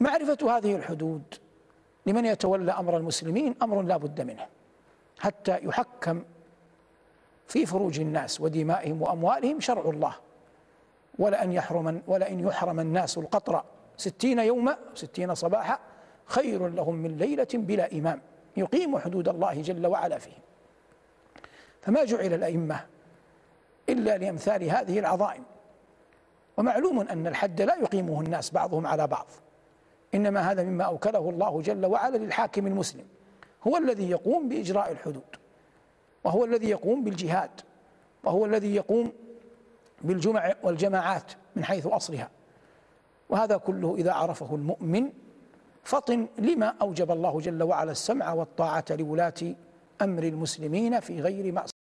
معرفة هذه الحدود لمن يتولى أمر المسلمين أمر لا بد منه حتى يحكم في فروج الناس ودمائهم وأموالهم شرع الله. ولأن يحرم ولأن يحرم الناس القطر ستين يوما ستين صباحا خير لهم من ليلة بلا إمام يقيم حدود الله جل وعلا فيهم فما جعل الأئمة إلا لأمثال هذه العظائم. ومعلوم أن الحد لا يقيمه الناس بعضهم على بعض. إنما هذا مما أوكله الله جل وعلا للحاكم المسلم. هو الذي يقوم بإجراء الحدود وهو الذي يقوم بالجهاد وهو الذي يقوم بالجمع والجماعات من حيث أصلها. وهذا كله إذا عرفه المؤمن فطن لما أوجب الله جل وعلا السمع والطاعة لولاة أمر المسلمين في غير معصية